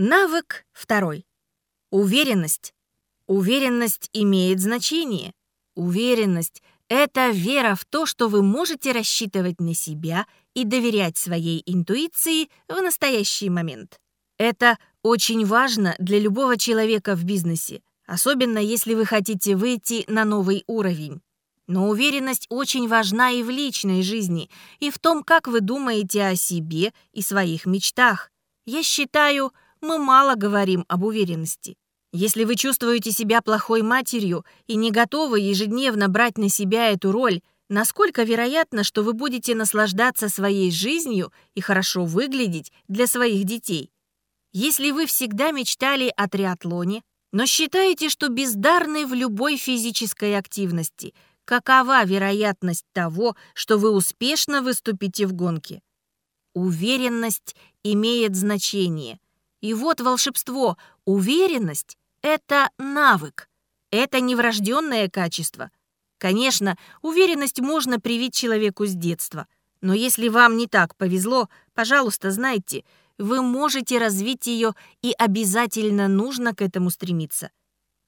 Навык второй. Уверенность. Уверенность имеет значение. Уверенность — это вера в то, что вы можете рассчитывать на себя и доверять своей интуиции в настоящий момент. Это очень важно для любого человека в бизнесе, особенно если вы хотите выйти на новый уровень. Но уверенность очень важна и в личной жизни, и в том, как вы думаете о себе и своих мечтах. Я считаю, мы мало говорим об уверенности. Если вы чувствуете себя плохой матерью и не готовы ежедневно брать на себя эту роль, насколько вероятно, что вы будете наслаждаться своей жизнью и хорошо выглядеть для своих детей? Если вы всегда мечтали о триатлоне, но считаете, что бездарны в любой физической активности, какова вероятность того, что вы успешно выступите в гонке? Уверенность имеет значение – и вот волшебство. Уверенность — это навык. Это не врожденное качество. Конечно, уверенность можно привить человеку с детства. Но если вам не так повезло, пожалуйста, знайте, вы можете развить ее и обязательно нужно к этому стремиться.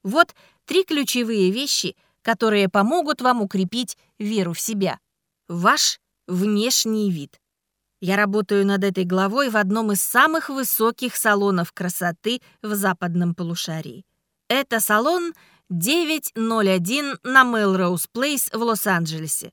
Вот три ключевые вещи, которые помогут вам укрепить веру в себя. Ваш внешний вид. Я работаю над этой главой в одном из самых высоких салонов красоты в западном полушарии. Это салон 901 на Мелроуз Плейс в Лос-Анджелесе.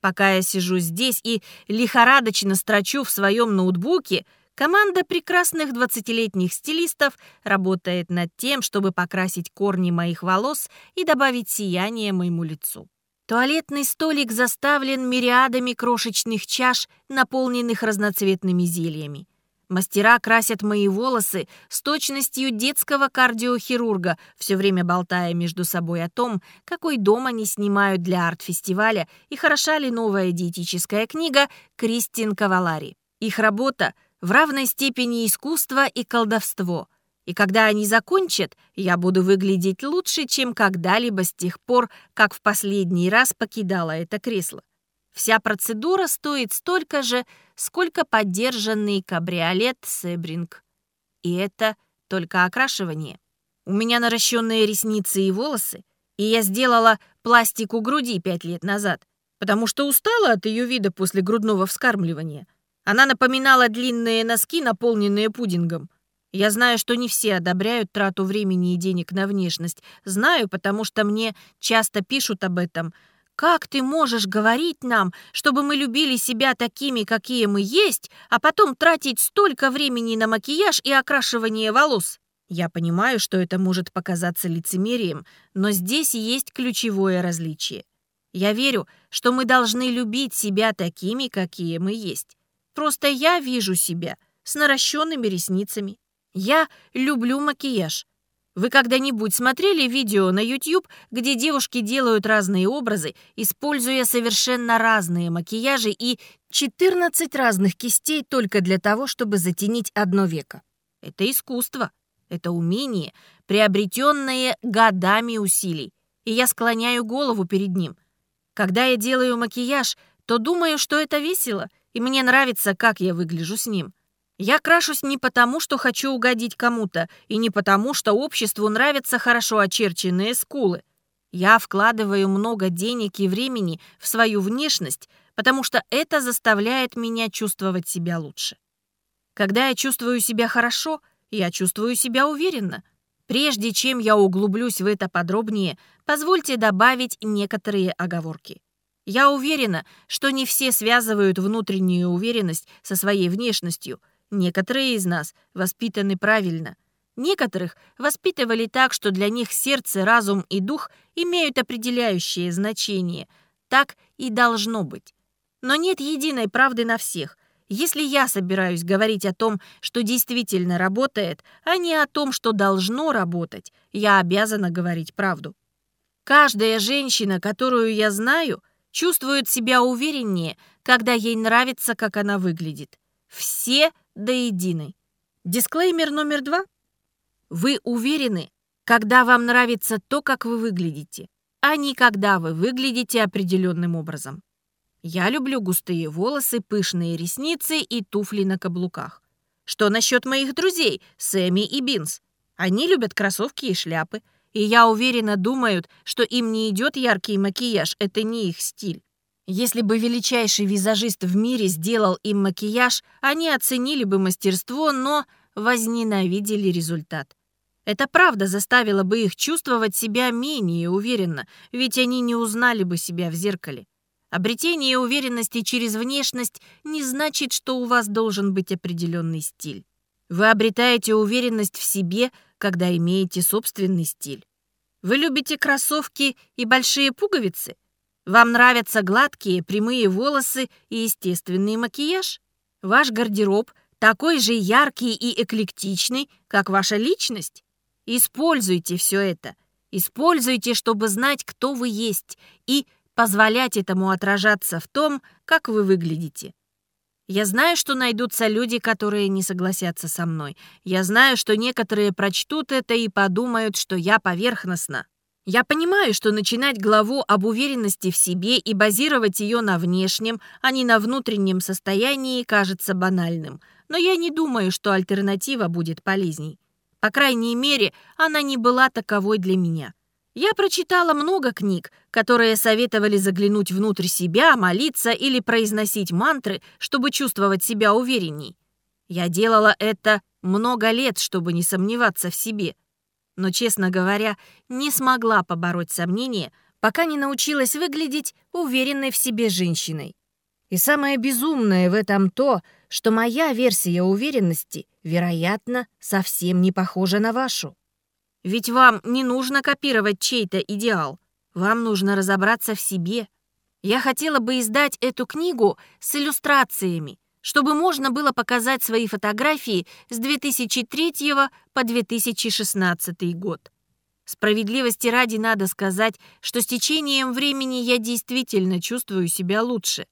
Пока я сижу здесь и лихорадочно строчу в своем ноутбуке, команда прекрасных 20-летних стилистов работает над тем, чтобы покрасить корни моих волос и добавить сияние моему лицу. Туалетный столик заставлен мириадами крошечных чаш, наполненных разноцветными зельями. Мастера красят мои волосы с точностью детского кардиохирурга, все время болтая между собой о том, какой дом они снимают для арт-фестиваля и хороша ли новая диетическая книга Кристин Кавалари. Их работа в равной степени искусство и колдовство – и когда они закончат, я буду выглядеть лучше, чем когда-либо с тех пор, как в последний раз покидала это кресло. Вся процедура стоит столько же, сколько поддержанный кабриолет Себринг. И это только окрашивание. У меня наращенные ресницы и волосы, и я сделала пластику груди пять лет назад, потому что устала от ее вида после грудного вскармливания. Она напоминала длинные носки, наполненные пудингом. Я знаю, что не все одобряют трату времени и денег на внешность. Знаю, потому что мне часто пишут об этом. Как ты можешь говорить нам, чтобы мы любили себя такими, какие мы есть, а потом тратить столько времени на макияж и окрашивание волос? Я понимаю, что это может показаться лицемерием, но здесь есть ключевое различие. Я верю, что мы должны любить себя такими, какие мы есть. Просто я вижу себя с наращенными ресницами, я люблю макияж. Вы когда-нибудь смотрели видео на YouTube, где девушки делают разные образы, используя совершенно разные макияжи и 14 разных кистей только для того, чтобы затенить одно веко? Это искусство. Это умение, приобретенное годами усилий. И я склоняю голову перед ним. Когда я делаю макияж, то думаю, что это весело, и мне нравится, как я выгляжу с ним. Я крашусь не потому, что хочу угодить кому-то, и не потому, что обществу нравятся хорошо очерченные скулы. Я вкладываю много денег и времени в свою внешность, потому что это заставляет меня чувствовать себя лучше. Когда я чувствую себя хорошо, я чувствую себя уверенно. Прежде чем я углублюсь в это подробнее, позвольте добавить некоторые оговорки. Я уверена, что не все связывают внутреннюю уверенность со своей внешностью – Некоторые из нас воспитаны правильно. Некоторых воспитывали так, что для них сердце, разум и дух имеют определяющее значение. Так и должно быть. Но нет единой правды на всех. Если я собираюсь говорить о том, что действительно работает, а не о том, что должно работать, я обязана говорить правду. Каждая женщина, которую я знаю, чувствует себя увереннее, когда ей нравится, как она выглядит. Все до единой. Дисклеймер номер два. Вы уверены, когда вам нравится то, как вы выглядите, а не когда вы выглядите определенным образом. Я люблю густые волосы, пышные ресницы и туфли на каблуках. Что насчет моих друзей, Сэмми и Бинс? Они любят кроссовки и шляпы. И я уверена, думают, что им не идет яркий макияж, это не их стиль. Если бы величайший визажист в мире сделал им макияж, они оценили бы мастерство, но возненавидели результат. Это правда заставило бы их чувствовать себя менее уверенно, ведь они не узнали бы себя в зеркале. Обретение уверенности через внешность не значит, что у вас должен быть определенный стиль. Вы обретаете уверенность в себе, когда имеете собственный стиль. Вы любите кроссовки и большие пуговицы? Вам нравятся гладкие, прямые волосы и естественный макияж? Ваш гардероб такой же яркий и эклектичный, как ваша личность? Используйте все это. Используйте, чтобы знать, кто вы есть, и позволять этому отражаться в том, как вы выглядите. Я знаю, что найдутся люди, которые не согласятся со мной. Я знаю, что некоторые прочтут это и подумают, что я поверхностна. Я понимаю, что начинать главу об уверенности в себе и базировать ее на внешнем, а не на внутреннем состоянии кажется банальным. Но я не думаю, что альтернатива будет полезней. По крайней мере, она не была таковой для меня. Я прочитала много книг, которые советовали заглянуть внутрь себя, молиться или произносить мантры, чтобы чувствовать себя уверенней. Я делала это много лет, чтобы не сомневаться в себе но, честно говоря, не смогла побороть сомнения, пока не научилась выглядеть уверенной в себе женщиной. И самое безумное в этом то, что моя версия уверенности, вероятно, совсем не похожа на вашу. Ведь вам не нужно копировать чей-то идеал, вам нужно разобраться в себе. Я хотела бы издать эту книгу с иллюстрациями, чтобы можно было показать свои фотографии с 2003 по 2016 год. Справедливости ради надо сказать, что с течением времени я действительно чувствую себя лучше.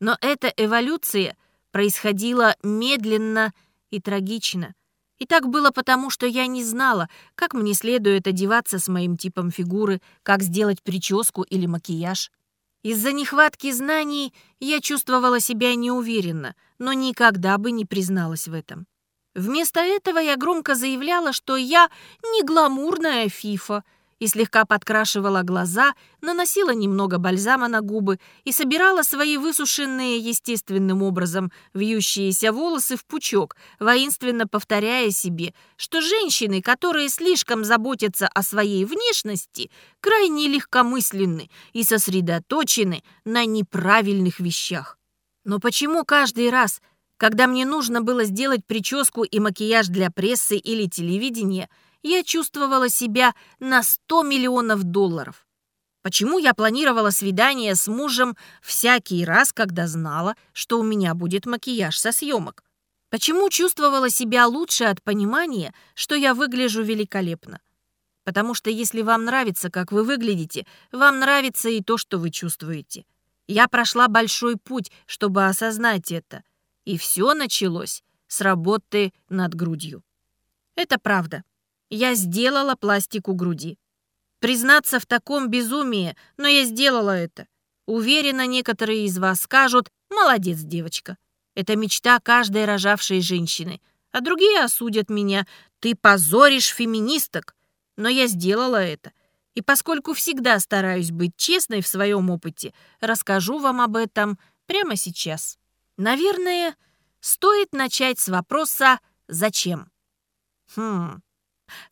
Но эта эволюция происходила медленно и трагично. И так было потому, что я не знала, как мне следует одеваться с моим типом фигуры, как сделать прическу или макияж. Из-за нехватки знаний я чувствовала себя неуверенно, но никогда бы не призналась в этом. Вместо этого я громко заявляла, что я не гламурная фифа, и слегка подкрашивала глаза, наносила немного бальзама на губы и собирала свои высушенные естественным образом вьющиеся волосы в пучок, воинственно повторяя себе, что женщины, которые слишком заботятся о своей внешности, крайне легкомысленны и сосредоточены на неправильных вещах. Но почему каждый раз, когда мне нужно было сделать прическу и макияж для прессы или телевидения, я чувствовала себя на 100 миллионов долларов. Почему я планировала свидание с мужем всякий раз, когда знала, что у меня будет макияж со съемок? Почему чувствовала себя лучше от понимания, что я выгляжу великолепно? Потому что если вам нравится, как вы выглядите, вам нравится и то, что вы чувствуете. Я прошла большой путь, чтобы осознать это. И все началось с работы над грудью. Это правда я сделала пластику груди. Признаться в таком безумии, но я сделала это. Уверена, некоторые из вас скажут «молодец, девочка». Это мечта каждой рожавшей женщины. А другие осудят меня «ты позоришь феминисток». Но я сделала это. И поскольку всегда стараюсь быть честной в своем опыте, расскажу вам об этом прямо сейчас. Наверное, стоит начать с вопроса «Зачем?». Хм,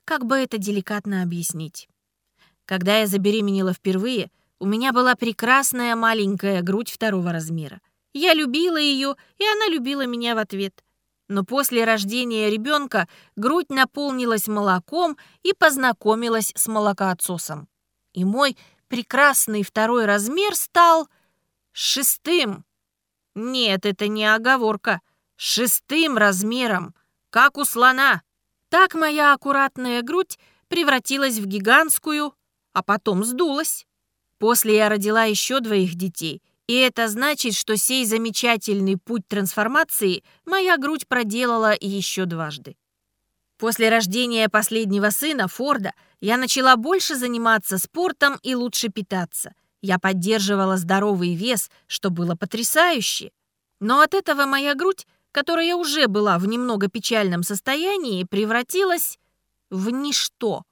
как бы это деликатно объяснить? Когда я забеременела впервые, у меня была прекрасная маленькая грудь второго размера. Я любила ее, и она любила меня в ответ. Но после рождения ребенка грудь наполнилась молоком и познакомилась с молокоотсосом. И мой прекрасный второй размер стал шестым. Нет, это не оговорка. Шестым размером, как у слона. Так моя аккуратная грудь превратилась в гигантскую, а потом сдулась. После я родила еще двоих детей, и это значит, что сей замечательный путь трансформации моя грудь проделала еще дважды. После рождения последнего сына, Форда, я начала больше заниматься спортом и лучше питаться. Я поддерживала здоровый вес, что было потрясающе. Но от этого моя грудь которая уже была в немного печальном состоянии, превратилась в ничто.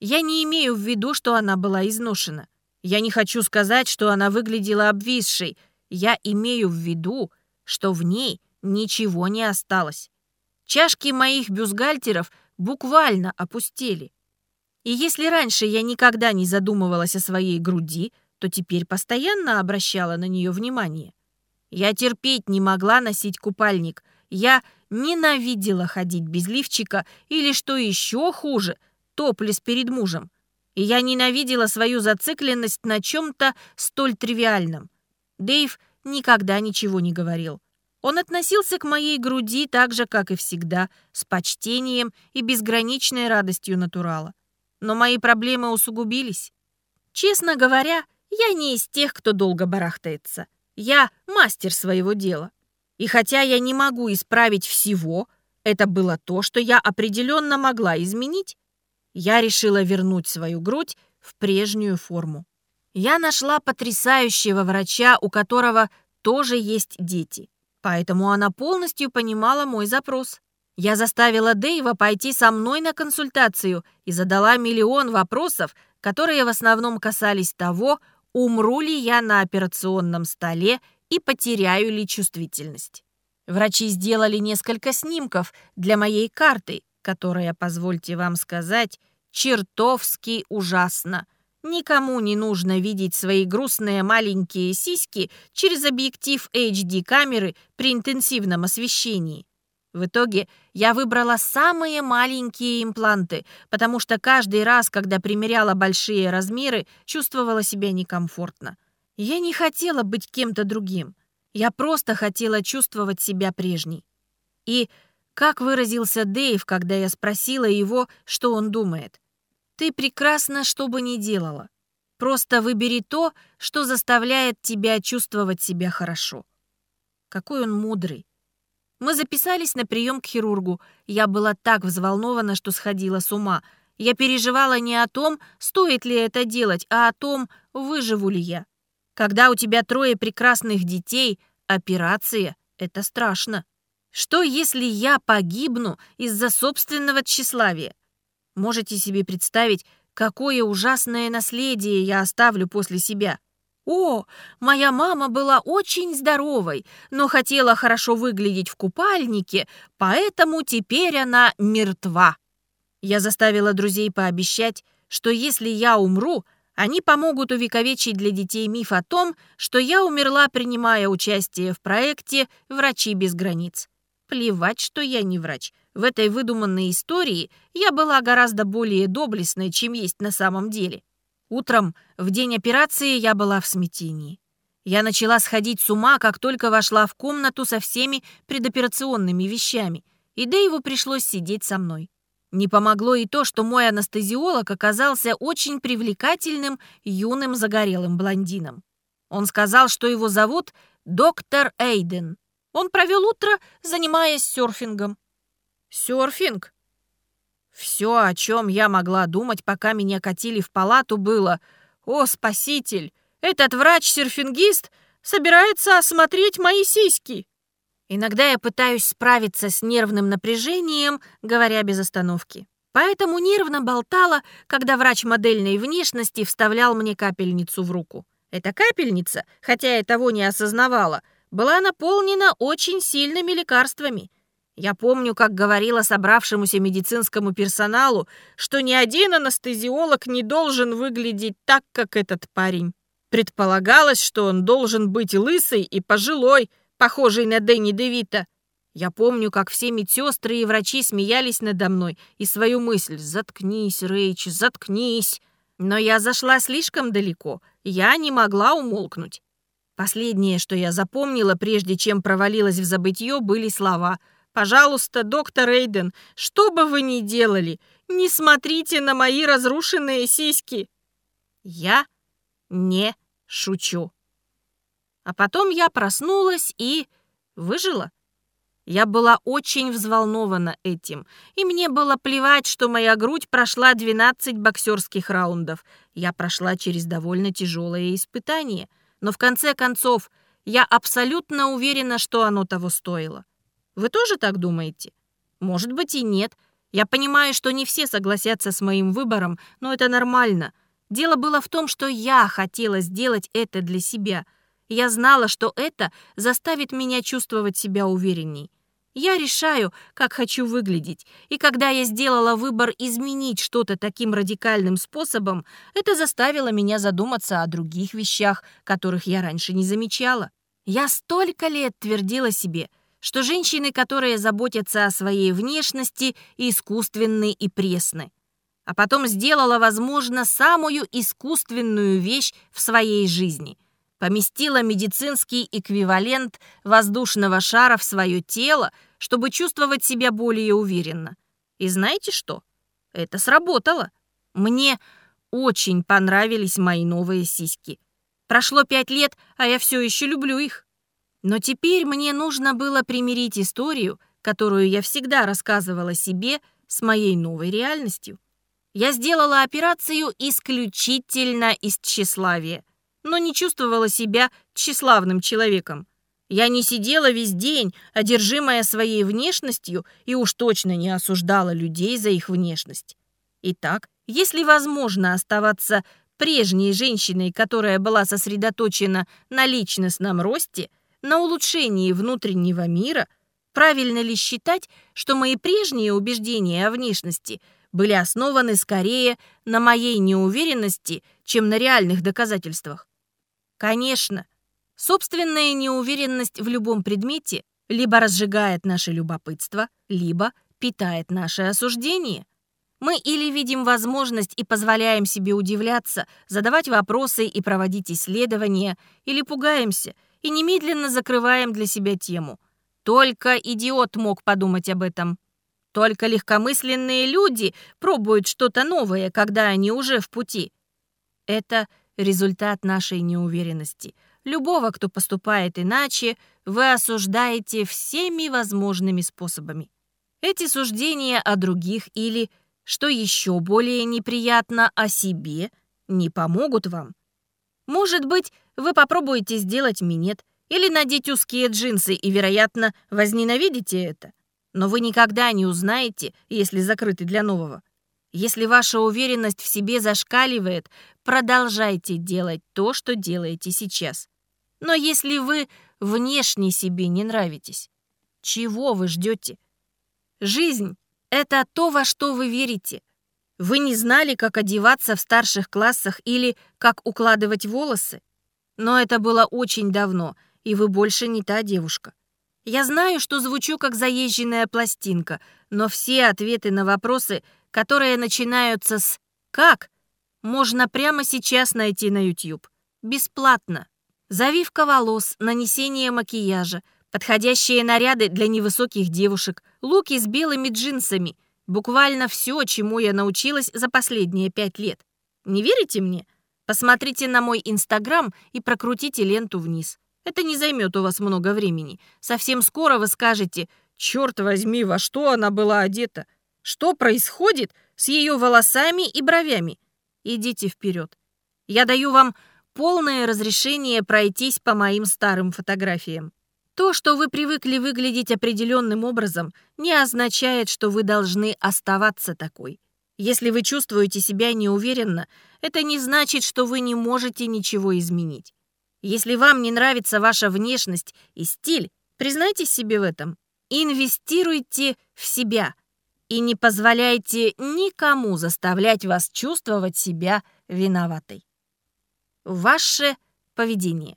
Я не имею в виду, что она была изношена. Я не хочу сказать, что она выглядела обвисшей. Я имею в виду, что в ней ничего не осталось. Чашки моих бюстгальтеров буквально опустели. И если раньше я никогда не задумывалась о своей груди, то теперь постоянно обращала на нее внимание. Я терпеть не могла носить купальник. Я ненавидела ходить без лифчика или, что еще хуже, топлес перед мужем. И я ненавидела свою зацикленность на чем-то столь тривиальном. Дэйв никогда ничего не говорил. Он относился к моей груди так же, как и всегда, с почтением и безграничной радостью натурала. Но мои проблемы усугубились. Честно говоря, я не из тех, кто долго барахтается. Я мастер своего дела. И хотя я не могу исправить всего, это было то, что я определенно могла изменить. Я решила вернуть свою грудь в прежнюю форму. Я нашла потрясающего врача, у которого тоже есть дети. Поэтому она полностью понимала мой запрос. Я заставила Дэйва пойти со мной на консультацию и задала миллион вопросов, которые в основном касались того, умру ли я на операционном столе и потеряю ли чувствительность. Врачи сделали несколько снимков для моей карты, которая, позвольте вам сказать, чертовски ужасна. Никому не нужно видеть свои грустные маленькие сиськи через объектив HD-камеры при интенсивном освещении. В итоге я выбрала самые маленькие импланты, потому что каждый раз, когда примеряла большие размеры, чувствовала себя некомфортно. Я не хотела быть кем-то другим. Я просто хотела чувствовать себя прежней. И как выразился Дэйв, когда я спросила его, что он думает? Ты прекрасно, что бы ни делала. Просто выбери то, что заставляет тебя чувствовать себя хорошо. Какой он мудрый. Мы записались на прием к хирургу. Я была так взволнована, что сходила с ума. Я переживала не о том, стоит ли это делать, а о том, выживу ли я. Когда у тебя трое прекрасных детей, операция — это страшно. Что, если я погибну из-за собственного тщеславия? Можете себе представить, какое ужасное наследие я оставлю после себя? «О, моя мама была очень здоровой, но хотела хорошо выглядеть в купальнике, поэтому теперь она мертва». Я заставила друзей пообещать, что если я умру, они помогут увековечить для детей миф о том, что я умерла, принимая участие в проекте «Врачи без границ». Плевать, что я не врач. В этой выдуманной истории я была гораздо более доблестной, чем есть на самом деле. Утром, в день операции, я была в смятении. Я начала сходить с ума, как только вошла в комнату со всеми предоперационными вещами, и Дэйву пришлось сидеть со мной. Не помогло и то, что мой анестезиолог оказался очень привлекательным, юным, загорелым блондином. Он сказал, что его зовут доктор Эйден. Он провел утро, занимаясь серфингом. Серфинг? Все, о чем я могла думать, пока меня катили в палату, было «О, спаситель! Этот врач-серфингист собирается осмотреть мои сиськи!» Иногда я пытаюсь справиться с нервным напряжением, говоря без остановки. Поэтому нервно болтала, когда врач модельной внешности вставлял мне капельницу в руку. Эта капельница, хотя я того не осознавала, была наполнена очень сильными лекарствами — я помню, как говорила собравшемуся медицинскому персоналу, что ни один анестезиолог не должен выглядеть так, как этот парень. Предполагалось, что он должен быть лысый и пожилой, похожий на Дэнни Девита. Я помню, как все медсестры и врачи смеялись надо мной и свою мысль «Заткнись, Рэйч, заткнись!» Но я зашла слишком далеко, я не могла умолкнуть. Последнее, что я запомнила, прежде чем провалилась в забытье, были слова — Пожалуйста, доктор Эйден, что бы вы ни делали, не смотрите на мои разрушенные сиськи. Я не шучу. А потом я проснулась и выжила. Я была очень взволнована этим, и мне было плевать, что моя грудь прошла 12 боксерских раундов. Я прошла через довольно тяжелое испытание, но в конце концов я абсолютно уверена, что оно того стоило. Вы тоже так думаете? Может быть и нет. Я понимаю, что не все согласятся с моим выбором, но это нормально. Дело было в том, что я хотела сделать это для себя. Я знала, что это заставит меня чувствовать себя уверенней. Я решаю, как хочу выглядеть, и когда я сделала выбор изменить что-то таким радикальным способом, это заставило меня задуматься о других вещах, которых я раньше не замечала. Я столько лет твердила себе, что женщины, которые заботятся о своей внешности, искусственны и пресны. А потом сделала, возможно, самую искусственную вещь в своей жизни — поместила медицинский эквивалент воздушного шара в свое тело, чтобы чувствовать себя более уверенно. И знаете что? Это сработало. Мне очень понравились мои новые сиськи. Прошло пять лет, а я все еще люблю их. Но теперь мне нужно было примирить историю, которую я всегда рассказывала себе, с моей новой реальностью. Я сделала операцию исключительно из тщеславия но не чувствовала себя тщеславным человеком. Я не сидела весь день, одержимая своей внешностью, и уж точно не осуждала людей за их внешность. Итак, если возможно оставаться прежней женщиной, которая была сосредоточена на личностном росте, на улучшении внутреннего мира, правильно ли считать, что мои прежние убеждения о внешности были основаны скорее на моей неуверенности, чем на реальных доказательствах? Конечно, собственная неуверенность в любом предмете либо разжигает наше любопытство, либо питает наше осуждение. Мы или видим возможность и позволяем себе удивляться, задавать вопросы и проводить исследования, или пугаемся и немедленно закрываем для себя тему. Только идиот мог подумать об этом. Только легкомысленные люди пробуют что-то новое, когда они уже в пути. Это результат нашей неуверенности. Любого, кто поступает иначе, вы осуждаете всеми возможными способами. Эти суждения о других или, что еще более неприятно, о себе не помогут вам. Может быть, вы попробуете сделать минет или надеть узкие джинсы и, вероятно, возненавидите это. Но вы никогда не узнаете, если закрыты для нового. Если ваша уверенность в себе зашкаливает, продолжайте делать то, что делаете сейчас. Но если вы внешне себе не нравитесь, чего вы ждете? Жизнь — это то, во что вы верите. Вы не знали, как одеваться в старших классах или как укладывать волосы? Но это было очень давно, и вы больше не та девушка. Я знаю, что звучу как заезженная пластинка, но все ответы на вопросы — которые начинаются с «как», можно прямо сейчас найти на YouTube. Бесплатно. Завивка волос, нанесение макияжа, подходящие наряды для невысоких девушек, луки с белыми джинсами. Буквально все, чему я научилась за последние пять лет. Не верите мне? Посмотрите на мой Инстаграм и прокрутите ленту вниз. Это не займет у вас много времени. Совсем скоро вы скажете «Черт возьми, во что она была одета?» Что происходит с ее волосами и бровями? Идите вперед. Я даю вам полное разрешение пройтись по моим старым фотографиям. То, что вы привыкли выглядеть определенным образом, не означает, что вы должны оставаться такой. Если вы чувствуете себя неуверенно, это не значит, что вы не можете ничего изменить. Если вам не нравится ваша внешность и стиль, признайтесь себе в этом. Инвестируйте в себя – и не позволяйте никому заставлять вас чувствовать себя виноватой. Ваше поведение.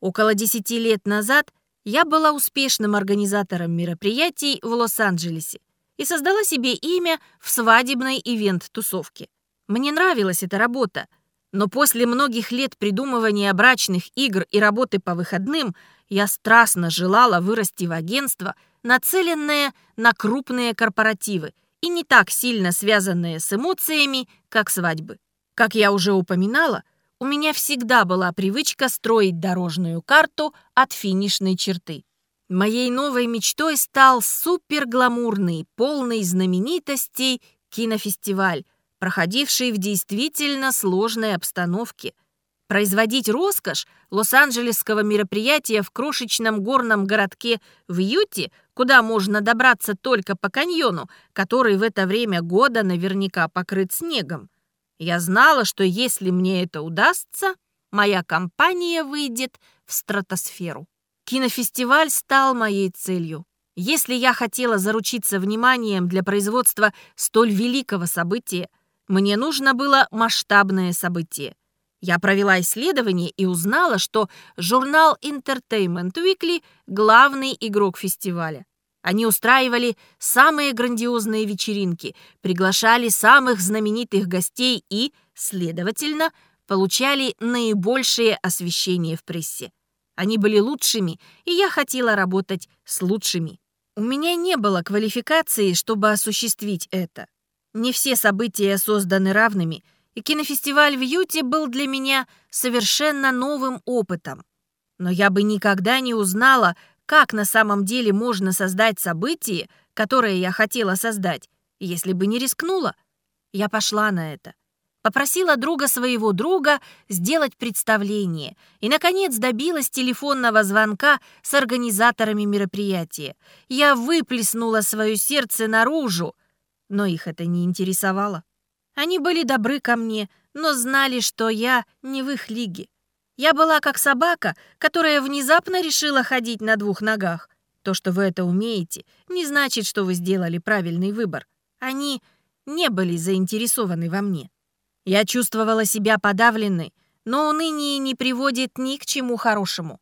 Около 10 лет назад я была успешным организатором мероприятий в Лос-Анджелесе и создала себе имя в свадебной ивент-тусовке. Мне нравилась эта работа, но после многих лет придумывания брачных игр и работы по выходным я страстно желала вырасти в агентство – нацеленные на крупные корпоративы и не так сильно связанные с эмоциями, как свадьбы. Как я уже упоминала, у меня всегда была привычка строить дорожную карту от финишной черты. Моей новой мечтой стал супергламурный, полный знаменитостей кинофестиваль, проходивший в действительно сложной обстановке. Производить роскошь лос-анджелесского мероприятия в крошечном горном городке в Юте, куда можно добраться только по каньону, который в это время года наверняка покрыт снегом. Я знала, что если мне это удастся, моя компания выйдет в стратосферу. Кинофестиваль стал моей целью. Если я хотела заручиться вниманием для производства столь великого события, мне нужно было масштабное событие. Я провела исследование и узнала, что журнал Entertainment Weekly – главный игрок фестиваля. Они устраивали самые грандиозные вечеринки, приглашали самых знаменитых гостей и, следовательно, получали наибольшее освещение в прессе. Они были лучшими, и я хотела работать с лучшими. У меня не было квалификации, чтобы осуществить это. Не все события созданы равными, и кинофестиваль в Юте был для меня совершенно новым опытом. Но я бы никогда не узнала, как на самом деле можно создать событие, которое я хотела создать, если бы не рискнула. Я пошла на это. Попросила друга своего друга сделать представление и, наконец, добилась телефонного звонка с организаторами мероприятия. Я выплеснула свое сердце наружу, но их это не интересовало. Они были добры ко мне, но знали, что я не в их лиге. Я была как собака, которая внезапно решила ходить на двух ногах. То, что вы это умеете, не значит, что вы сделали правильный выбор. Они не были заинтересованы во мне. Я чувствовала себя подавленной, но уныние не приводит ни к чему хорошему.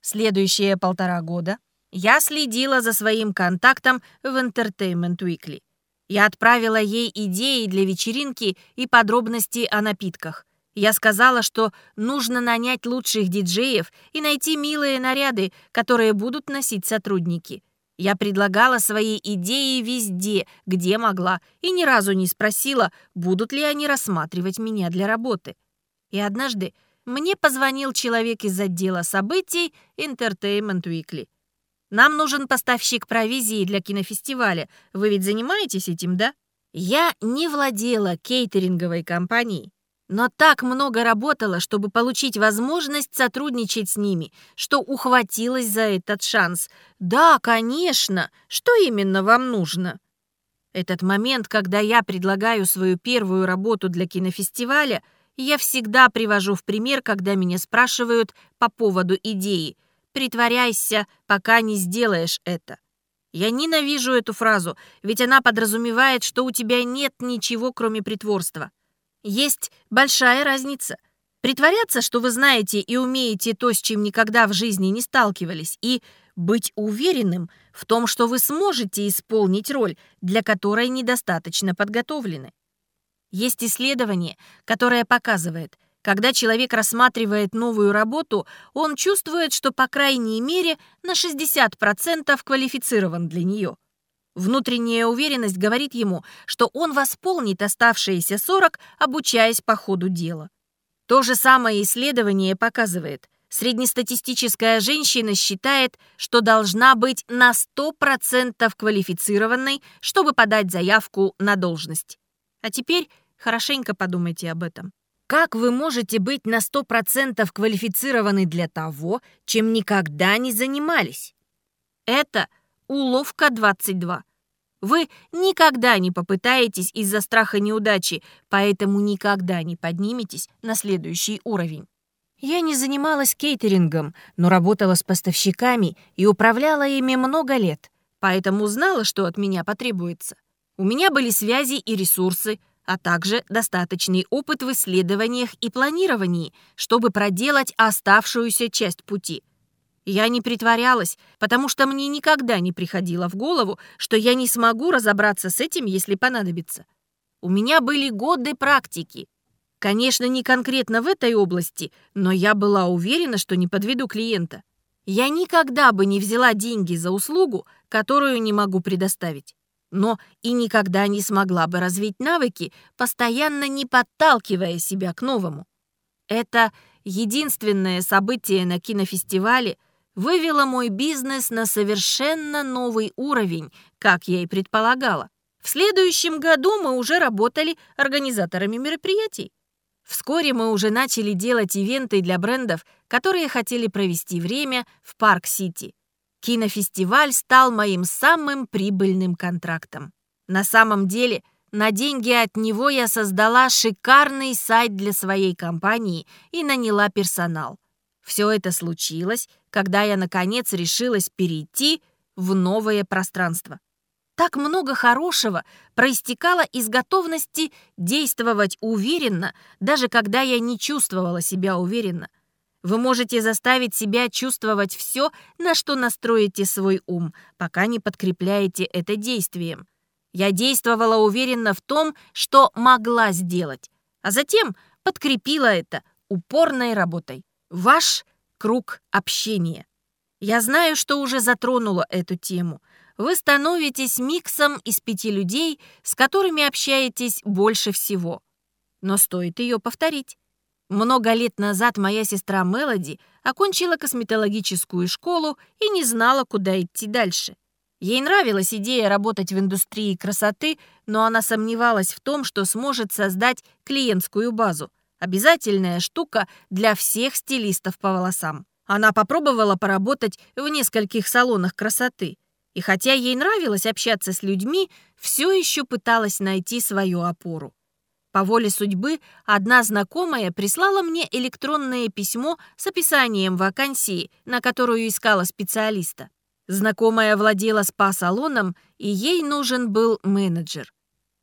Следующие полтора года я следила за своим контактом в Entertainment Weekly. Я отправила ей идеи для вечеринки и подробности о напитках. Я сказала, что нужно нанять лучших диджеев и найти милые наряды, которые будут носить сотрудники. Я предлагала свои идеи везде, где могла, и ни разу не спросила, будут ли они рассматривать меня для работы. И однажды мне позвонил человек из отдела событий Entertainment Weekly. Нам нужен поставщик провизии для кинофестиваля. Вы ведь занимаетесь этим, да? Я не владела кейтеринговой компанией, но так много работала, чтобы получить возможность сотрудничать с ними, что ухватилась за этот шанс. Да, конечно. Что именно вам нужно? Этот момент, когда я предлагаю свою первую работу для кинофестиваля, я всегда привожу в пример, когда меня спрашивают по поводу идеи – притворяйся, пока не сделаешь это. Я ненавижу эту фразу, ведь она подразумевает, что у тебя нет ничего, кроме притворства. Есть большая разница. Притворяться, что вы знаете и умеете то, с чем никогда в жизни не сталкивались, и быть уверенным в том, что вы сможете исполнить роль, для которой недостаточно подготовлены. Есть исследование, которое показывает – когда человек рассматривает новую работу, он чувствует, что по крайней мере на 60% квалифицирован для нее. Внутренняя уверенность говорит ему, что он восполнит оставшиеся 40, обучаясь по ходу дела. То же самое исследование показывает, среднестатистическая женщина считает, что должна быть на 100% квалифицированной, чтобы подать заявку на должность. А теперь хорошенько подумайте об этом. Как вы можете быть на 100% квалифицированы для того, чем никогда не занимались? Это уловка 22. Вы никогда не попытаетесь из-за страха неудачи, поэтому никогда не подниметесь на следующий уровень. Я не занималась кейтерингом, но работала с поставщиками и управляла ими много лет, поэтому знала, что от меня потребуется. У меня были связи и ресурсы, а также достаточный опыт в исследованиях и планировании, чтобы проделать оставшуюся часть пути. Я не притворялась, потому что мне никогда не приходило в голову, что я не смогу разобраться с этим, если понадобится. У меня были годы практики. Конечно, не конкретно в этой области, но я была уверена, что не подведу клиента. Я никогда бы не взяла деньги за услугу, которую не могу предоставить но и никогда не смогла бы развить навыки, постоянно не подталкивая себя к новому. Это единственное событие на кинофестивале вывело мой бизнес на совершенно новый уровень, как я и предполагала. В следующем году мы уже работали организаторами мероприятий. Вскоре мы уже начали делать ивенты для брендов, которые хотели провести время в Парк-Сити. Кинофестиваль стал моим самым прибыльным контрактом. На самом деле, на деньги от него я создала шикарный сайт для своей компании и наняла персонал. Все это случилось, когда я, наконец, решилась перейти в новое пространство. Так много хорошего проистекало из готовности действовать уверенно, даже когда я не чувствовала себя уверенно. Вы можете заставить себя чувствовать все, на что настроите свой ум, пока не подкрепляете это действием. Я действовала уверенно в том, что могла сделать, а затем подкрепила это упорной работой. Ваш круг общения. Я знаю, что уже затронула эту тему. Вы становитесь миксом из пяти людей, с которыми общаетесь больше всего. Но стоит ее повторить. Много лет назад моя сестра Мелоди окончила косметологическую школу и не знала, куда идти дальше. Ей нравилась идея работать в индустрии красоты, но она сомневалась в том, что сможет создать клиентскую базу. Обязательная штука для всех стилистов по волосам. Она попробовала поработать в нескольких салонах красоты. И хотя ей нравилось общаться с людьми, все еще пыталась найти свою опору. По воле судьбы одна знакомая прислала мне электронное письмо с описанием вакансии, на которую искала специалиста. Знакомая владела спа-салоном, и ей нужен был менеджер.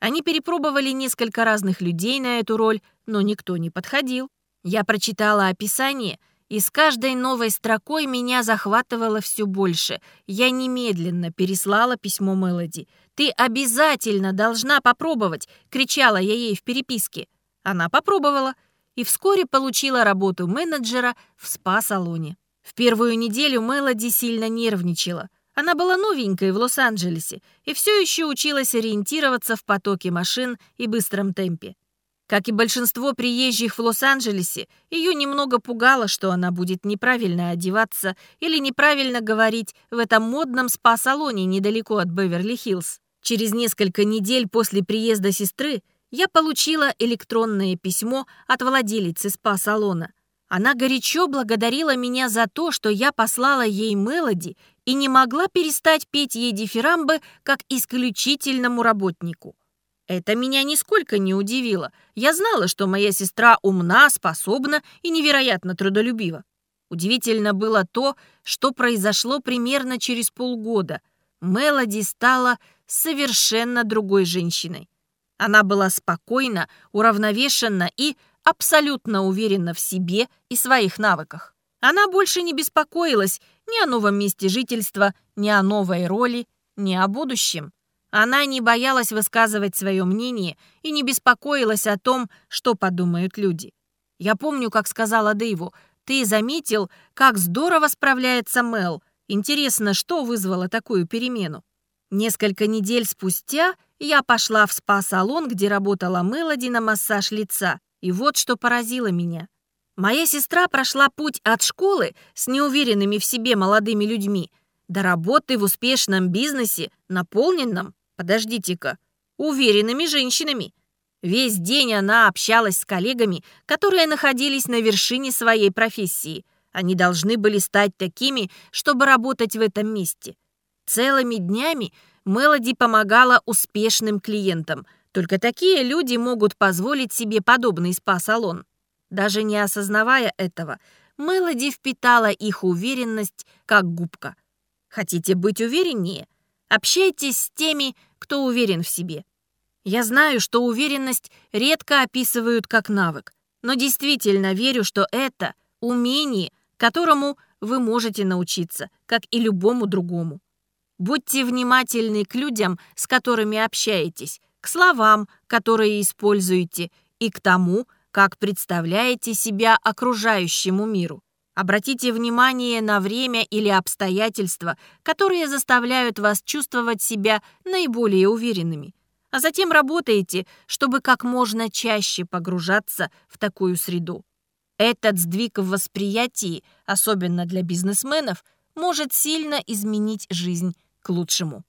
Они перепробовали несколько разных людей на эту роль, но никто не подходил. Я прочитала описание, и с каждой новой строкой меня захватывало все больше. Я немедленно переслала письмо Мелоди — «Ты обязательно должна попробовать!» — кричала я ей в переписке. Она попробовала и вскоре получила работу менеджера в спа-салоне. В первую неделю Мелоди сильно нервничала. Она была новенькой в Лос-Анджелесе и все еще училась ориентироваться в потоке машин и быстром темпе. Как и большинство приезжих в Лос-Анджелесе, ее немного пугало, что она будет неправильно одеваться или неправильно говорить в этом модном спа-салоне недалеко от Беверли-Хиллз. Через несколько недель после приезда сестры я получила электронное письмо от владелицы спа-салона. Она горячо благодарила меня за то, что я послала ей мелоди и не могла перестать петь ей дифирамбы как исключительному работнику. Это меня нисколько не удивило. Я знала, что моя сестра умна, способна и невероятно трудолюбива. Удивительно было то, что произошло примерно через полгода. Мелоди стала совершенно другой женщиной. Она была спокойна, уравновешена и абсолютно уверена в себе и своих навыках. Она больше не беспокоилась ни о новом месте жительства, ни о новой роли, ни о будущем. Она не боялась высказывать свое мнение и не беспокоилась о том, что подумают люди. Я помню, как сказала Дэйву, «Ты заметил, как здорово справляется Мел. Интересно, что вызвало такую перемену?» Несколько недель спустя я пошла в спа-салон, где работала Мелоди на массаж лица, и вот что поразило меня. Моя сестра прошла путь от школы с неуверенными в себе молодыми людьми до работы в успешном бизнесе, наполненном, подождите-ка, уверенными женщинами. Весь день она общалась с коллегами, которые находились на вершине своей профессии. Они должны были стать такими, чтобы работать в этом месте. Целыми днями Мелоди помогала успешным клиентам. Только такие люди могут позволить себе подобный спа-салон. Даже не осознавая этого, Мелоди впитала их уверенность как губка. Хотите быть увереннее? Общайтесь с теми, кто уверен в себе. Я знаю, что уверенность редко описывают как навык, но действительно верю, что это умение, которому вы можете научиться, как и любому другому. Будьте внимательны к людям, с которыми общаетесь, к словам, которые используете, и к тому, как представляете себя окружающему миру. Обратите внимание на время или обстоятельства, которые заставляют вас чувствовать себя наиболее уверенными. А затем работаете, чтобы как можно чаще погружаться в такую среду. Этот сдвиг в восприятии, особенно для бизнесменов, может сильно изменить жизнь к лучшему.